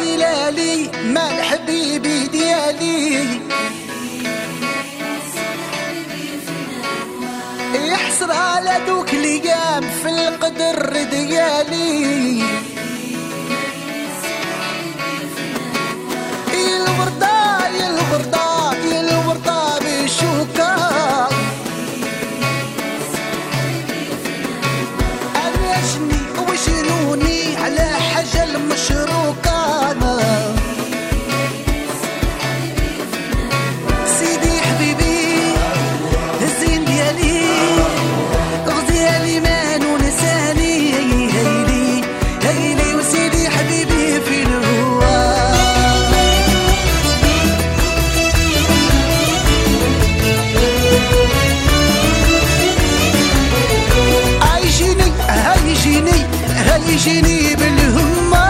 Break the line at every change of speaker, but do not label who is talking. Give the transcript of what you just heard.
ليلالي ما الحبيبي ديالي. يحسر على دوك ليالي. هل يجيني بالهمة